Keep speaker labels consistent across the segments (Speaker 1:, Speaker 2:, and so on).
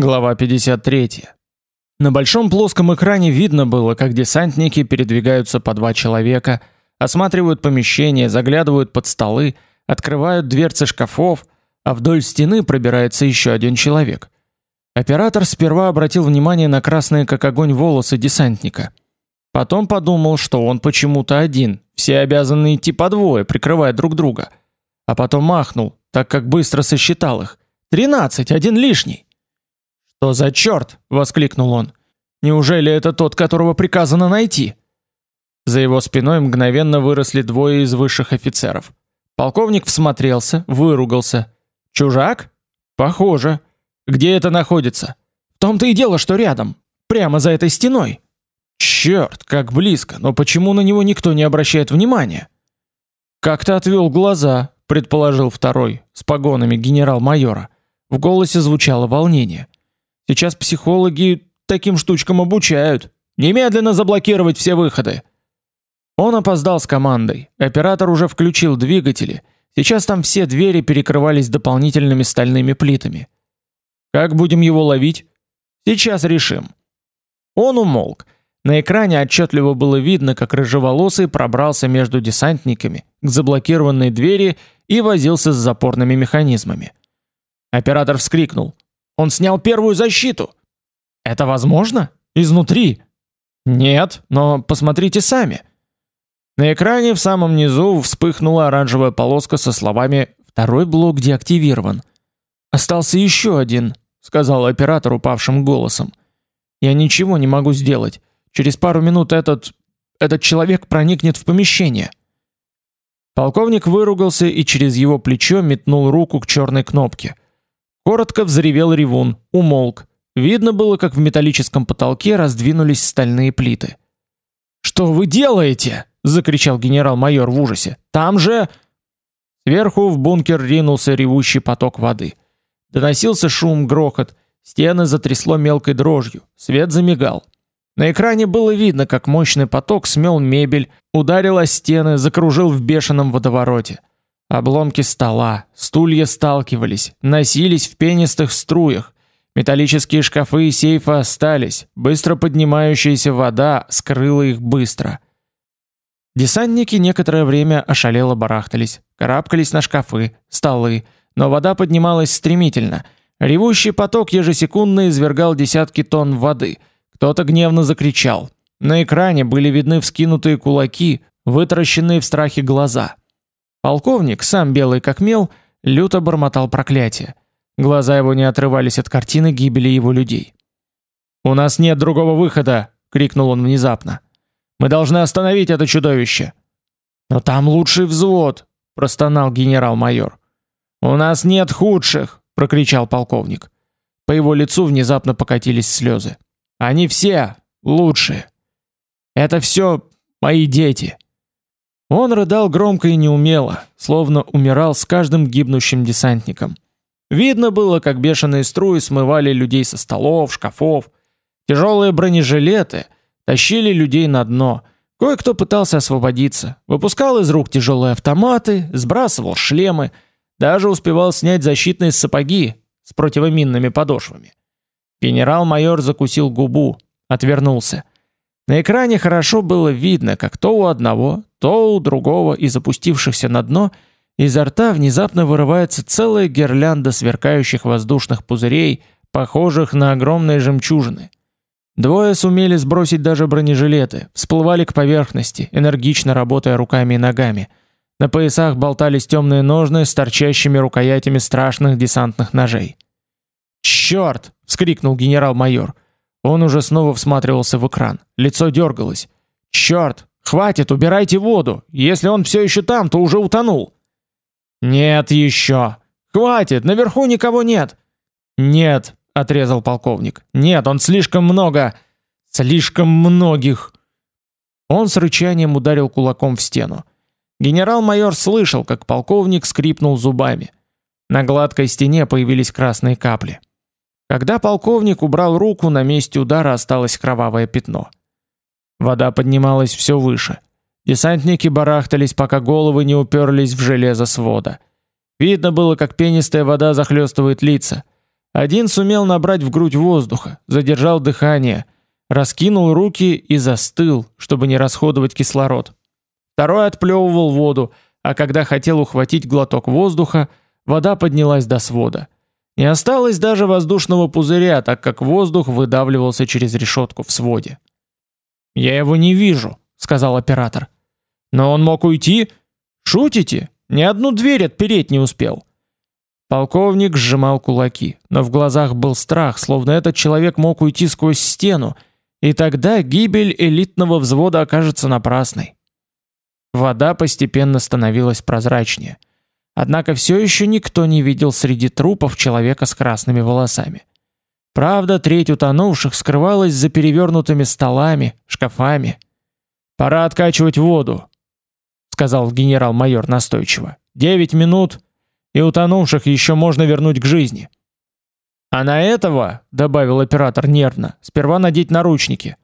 Speaker 1: Глава 53. На большом плоском экране видно было, как десантники передвигаются по два человека, осматривают помещения, заглядывают под столы, открывают дверцы шкафов, а вдоль стены пробирается еще один человек. Оператор сперва обратил внимание на красные как огонь волосы десантника. Потом подумал, что он почему-то один, все обязаны идти по двое, прикрывая друг друга. А потом махнул, так как быстро сосчитал их. «Тринадцать, один лишний!» «Что за черт?» — воскликнул он. «Неужели это тот, которого приказано найти?» За его спиной мгновенно выросли двое из высших офицеров. Полковник всмотрелся, выругался. «Чужак? Похоже. Где это находится?» «В том-то и дело, что рядом. Прямо за этой стеной». «Черт, как близко, но почему на него никто не обращает внимания?» «Как-то отвел глаза», — предположил второй, с погонами генерал-майора. В голосе звучало волнение. Сейчас психологи таким штучкам обучают. Немедленно заблокировать все выходы. Он опоздал с командой. Оператор уже включил двигатели. Сейчас там все двери перекрывались дополнительными стальными плитами. Как будем его ловить? Сейчас решим. Он умолк. На экране отчетливо было видно, как рыжеволосый пробрался между десантниками к заблокированной двери и возился с запорными механизмами. Оператор вскрикнул: он снял первую защиту. Это возможно? Изнутри? Нет, но посмотрите сами. На экране в самом низу вспыхнула оранжевая полоска со словами «Второй блок деактивирован». «Остался еще один», — сказал оператор упавшим голосом. «Я ничего не могу сделать. Через пару минут этот... этот человек проникнет в помещение». Полковник выругался и через его плечо метнул руку к черной кнопке — Коротко взревел ревун, умолк. Видно было, как в металлическом потолке раздвинулись стальные плиты. "Что вы делаете?" закричал генерал-майор в ужасе. "Там же Сверху в бункер ринулся ревущий поток воды. Доносился шум, грохот, стены затрясло мелкой дрожью, свет замигал. На экране было видно, как мощный поток смел мебель, ударил о стены, закружил в бешеном водовороте. Обломки стола, стулья сталкивались, носились в пенистых струях. Металлические шкафы и сейфы остались. Быстро поднимающаяся вода скрыла их быстро. Десантники некоторое время ошалело барахтались, карабкались на шкафы, столы, но вода поднималась стремительно. Ревущий поток ежесекундно извергал десятки тонн воды. Кто-то гневно закричал. На экране были видны вскинутые кулаки, вытаращенные в страхе глаза. Полковник, сам белый как мел, люто бормотал проклятия. Глаза его не отрывались от картины гибели его людей. «У нас нет другого выхода!» — крикнул он внезапно. «Мы должны остановить это чудовище!» «Но там лучший взвод!» — простонал генерал-майор. «У нас нет худших!» — прокричал полковник. По его лицу внезапно покатились слезы. «Они все лучшие! Это все мои дети!» Он рыдал громко и неумело, словно умирал с каждым гибнущим десантником. Видно было, как бешеные струи смывали людей со столов, шкафов. Тяжелые бронежилеты тащили людей на дно. Кое-кто пытался освободиться, выпускал из рук тяжелые автоматы, сбрасывал шлемы, даже успевал снять защитные сапоги с противоминными подошвами. Генерал-майор закусил губу, отвернулся. На экране хорошо было видно, как то у одного, то у другого из опустившихся на дно изо рта внезапно вырывается целая гирлянда сверкающих воздушных пузырей, похожих на огромные жемчужины. Двое сумели сбросить даже бронежилеты, всплывали к поверхности, энергично работая руками и ногами. На поясах болтались темные ножны с торчащими рукоятями страшных десантных ножей. «Черт!» — вскрикнул генерал-майор. Он уже снова всматривался в экран. Лицо дергалось. «Черт! Хватит, убирайте воду. Если он все еще там, то уже утонул. Нет еще. Хватит, наверху никого нет. Нет, отрезал полковник. Нет, он слишком много, слишком многих. Он с рычанием ударил кулаком в стену. Генерал-майор слышал, как полковник скрипнул зубами. На гладкой стене появились красные капли. Когда полковник убрал руку, на месте удара осталось кровавое пятно. Вода поднималась все выше. Десантники барахтались, пока головы не уперлись в железо свода. Видно было, как пенистая вода захлестывает лица. Один сумел набрать в грудь воздуха, задержал дыхание, раскинул руки и застыл, чтобы не расходовать кислород. Второй отплевывал воду, а когда хотел ухватить глоток воздуха, вода поднялась до свода. Не осталось даже воздушного пузыря, так как воздух выдавливался через решетку в своде. "Я его не вижу", сказал оператор. "Но он мог уйти? Шутите? Ни одну дверь отпереть не успел". Полковник сжимал кулаки, но в глазах был страх, словно этот человек мог уйти сквозь стену, и тогда гибель элитного взвода окажется напрасной. Вода постепенно становилась прозрачнее. Однако все еще никто не видел среди трупов человека с красными волосами. Правда, треть утонувших скрывалась за перевернутыми столами, шкафами. Пора откачивать воду, сказал генерал-майор настойчиво. Девять минут, и утонувших еще можно вернуть к жизни. А на этого, добавил оператор нервно, сперва надеть наручники.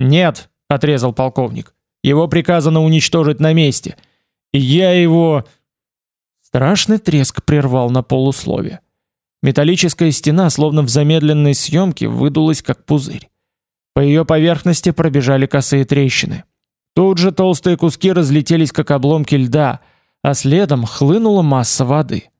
Speaker 1: Нет, отрезал полковник. Его приказано уничтожить на месте. И я его Страшный треск прервал на полуслове. Металлическая стена, словно в замедленной съемке, выдулась как пузырь. По ее поверхности пробежали косые трещины. Тут же толстые куски разлетелись как обломки льда, а следом хлынула масса воды.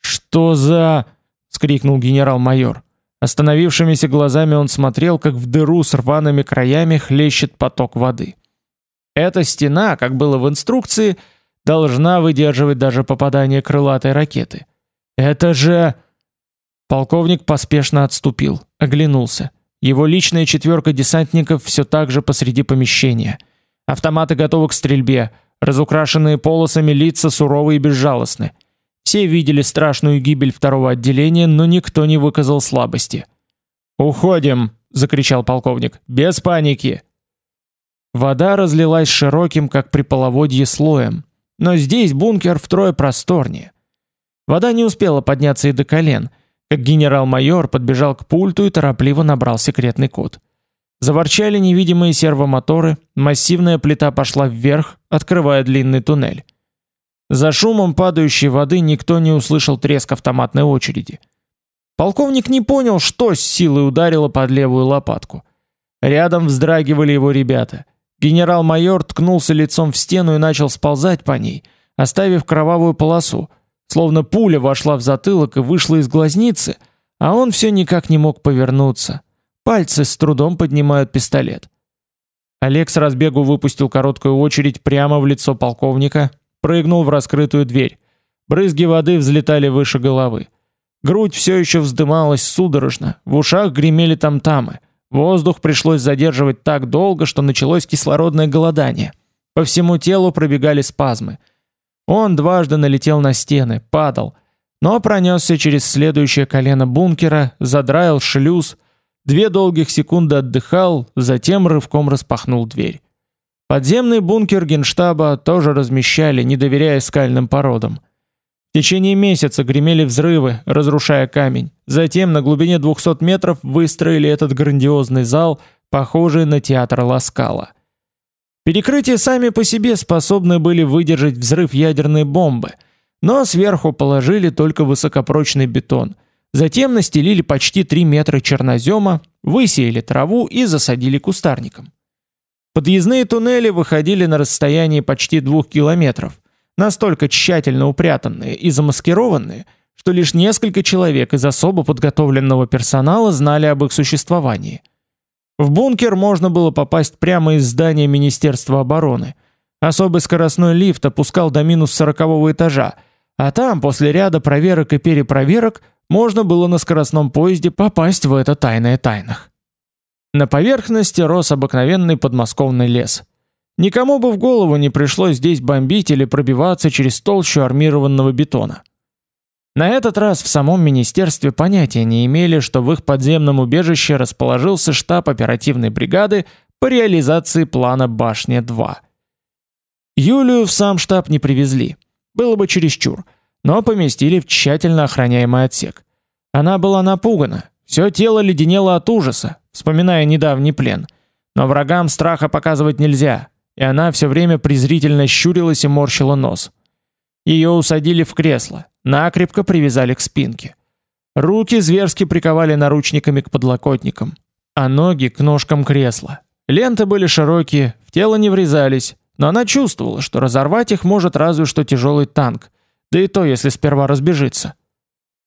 Speaker 1: "Что за?" вскрикнул генерал-майор. Остановившимися глазами он смотрел, как в дыру с рваными краями хлещет поток воды. Эта стена, как было в инструкции, должна выдерживать даже попадание крылатой ракеты. Это же Полковник поспешно отступил, оглянулся. Его личная четверка десантников все так же посреди помещения. Автоматы готовы к стрельбе, разукрашенные полосами лица суровы и безжалостны. Все видели страшную гибель второго отделения, но никто не выказал слабости. "Уходим", закричал полковник. "Без паники". Вода разлилась широким, как при половодье, слоем, но здесь бункер втрое просторнее. Вода не успела подняться и до колен, как генерал-майор подбежал к пульту и торопливо набрал секретный код. Заворчали невидимые сервомоторы, массивная плита пошла вверх, открывая длинный туннель. За шумом падающей воды никто не услышал треск автоматной очереди. Полковник не понял, что с силой ударило под левую лопатку. Рядом вздрагивали его ребята. Генерал-майор ткнулся лицом в стену и начал сползать по ней, оставив кровавую полосу, словно пуля вошла в затылок и вышла из глазницы, а он все никак не мог повернуться. Пальцы с трудом поднимают пистолет. Олег с разбегу выпустил короткую очередь прямо в лицо полковника, прыгнул в раскрытую дверь. Брызги воды взлетали выше головы. Грудь все еще вздымалась судорожно, в ушах гремели там-тамы. Воздух пришлось задерживать так долго, что началось кислородное голодание. По всему телу пробегали спазмы. Он дважды налетел на стены, падал, но пронесся через следующее колено бункера, задраил шлюз, две долгих секунды отдыхал, затем рывком распахнул дверь. Подземный бункер Генштаба тоже размещали, не доверяя скальным породам. В течение месяца гремели взрывы, разрушая камень. Затем на глубине 200 метров выстроили этот грандиозный зал, похожий на театр Ласкала. Перекрытия сами по себе способны были выдержать взрыв ядерной бомбы, но сверху положили только высокопрочный бетон. Затем настелили почти 3 метра чернозема, высеяли траву и засадили кустарником. Подъездные туннели выходили на расстояние почти 2 километров настолько тщательно упрятанные и замаскированные, что лишь несколько человек из особо подготовленного персонала знали об их существовании. В бункер можно было попасть прямо из здания Министерства обороны. Особый скоростной лифт опускал до минус сорокового этажа, а там после ряда проверок и перепроверок можно было на скоростном поезде попасть в это тайное тайнах. На поверхности рос обыкновенный подмосковный лес. Никому бы в голову не пришло здесь бомбить или пробиваться через толщу армированного бетона. На этот раз в самом министерстве понятия не имели, что в их подземном убежище расположился штаб оперативной бригады по реализации плана Башня-2. Юлию в сам штаб не привезли. Было бы чересчур, но поместили в тщательно охраняемый отсек. Она была напугана, все тело леденело от ужаса, вспоминая недавний плен. Но врагам страха показывать нельзя, и она все время презрительно щурилась и морщила нос. Ее усадили в кресло, накрепко привязали к спинке. Руки зверски приковали наручниками к подлокотникам, а ноги к ножкам кресла. Ленты были широкие, в тело не врезались, но она чувствовала, что разорвать их может разве что тяжелый танк, да и то, если сперва разбежится.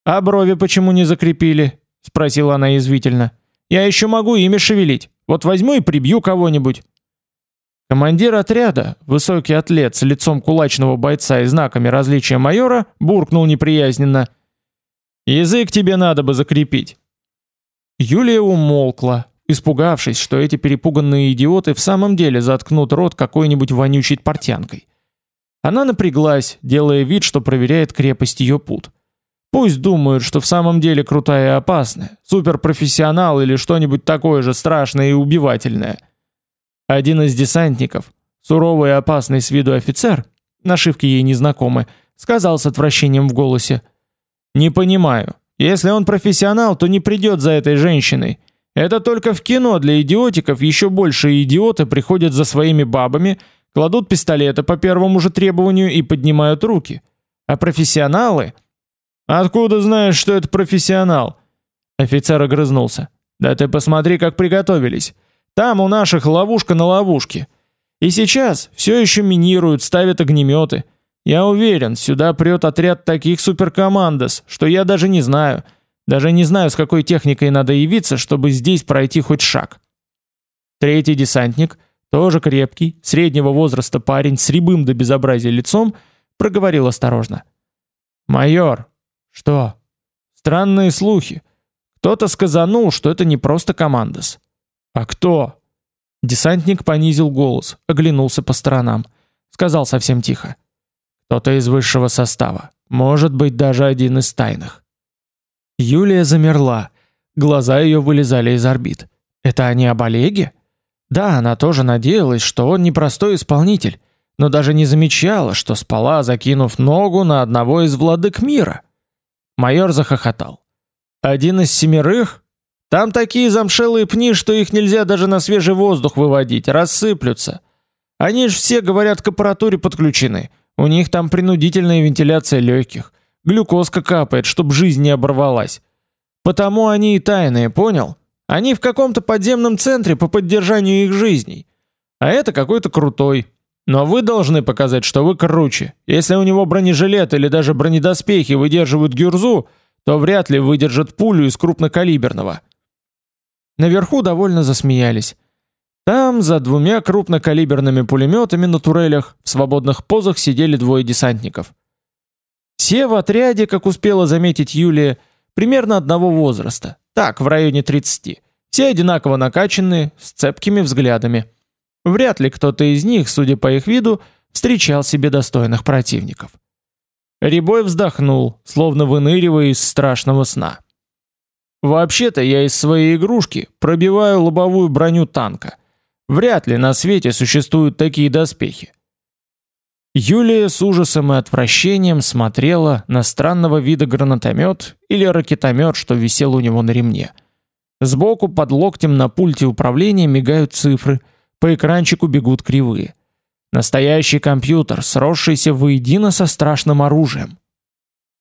Speaker 1: «А брови почему не закрепили?» — спросила она язвительно. «Я еще могу ими шевелить. Вот возьму и прибью кого-нибудь». Командир отряда, высокий атлет с лицом кулачного бойца и знаками различия майора, буркнул неприязненно. «Язык тебе надо бы закрепить». Юлия умолкла, испугавшись, что эти перепуганные идиоты в самом деле заткнут рот какой-нибудь вонючей портянкой. Она напряглась, делая вид, что проверяет крепость ее пут. Пусть думают, что в самом деле крутая и опасная, суперпрофессионал или что-нибудь такое же страшное и убивательное. Один из десантников, суровый и опасный с виду офицер, нашивки ей незнакомы, сказал с отвращением в голосе: "Не понимаю. Если он профессионал, то не придет за этой женщиной. Это только в кино для идиотиков еще больше идиоты приходят за своими бабами, кладут пистолеты по первому же требованию и поднимают руки. А профессионалы? Откуда знаешь, что это профессионал? Офицер огрызнулся. Да ты посмотри, как приготовились. Там у наших ловушка на ловушке. И сейчас все еще минируют, ставят огнеметы. Я уверен, сюда прет отряд таких суперкомандос, что я даже не знаю, даже не знаю, с какой техникой надо явиться, чтобы здесь пройти хоть шаг. Третий десантник, тоже крепкий, среднего возраста парень с рябым до безобразия лицом, проговорил осторожно: "Майор, что? Странные слухи. Кто-то сказанул, что это не просто командос. А кто?" Десантник понизил голос, оглянулся по сторонам, сказал совсем тихо: "Кто-то из высшего состава, может быть, даже один из тайных". Юлия замерла. Глаза ее вылезали из орбит. Это они об Олеге? Да, она тоже надеялась, что он не простой исполнитель, но даже не замечала, что спала, закинув ногу на одного из владык мира. Майор захохотал. Один из семерых? Там такие замшелые пни, что их нельзя даже на свежий воздух выводить, рассыплются. Они ж все, говорят, к аппаратуре подключены. У них там принудительная вентиляция легких. Глюкозка капает, чтоб жизнь не оборвалась. Потому они и тайные, понял? Они в каком-то подземном центре по поддержанию их жизней. А это какой-то крутой. Но вы должны показать, что вы круче. Если у него бронежилет или даже бронедоспехи выдерживают гюрзу, то вряд ли выдержат пулю из крупнокалиберного. Наверху довольно засмеялись. Там за двумя крупнокалиберными пулеметами на турелях в свободных позах сидели двое десантников. Все в отряде, как успела заметить Юлия, примерно одного возраста. Так, в районе 30. Все одинаково накачанные, с цепкими взглядами. Вряд ли кто-то из них, судя по их виду, встречал себе достойных противников. Рябой вздохнул, словно выныривая из страшного сна. Вообще-то я из своей игрушки пробиваю лобовую броню танка. Вряд ли на свете существуют такие доспехи. Юлия с ужасом и отвращением смотрела на странного вида гранатомет или ракетомет, что висел у него на ремне. Сбоку под локтем на пульте управления мигают цифры, по экранчику бегут кривые. Настоящий компьютер, сросшийся воедино со страшным оружием.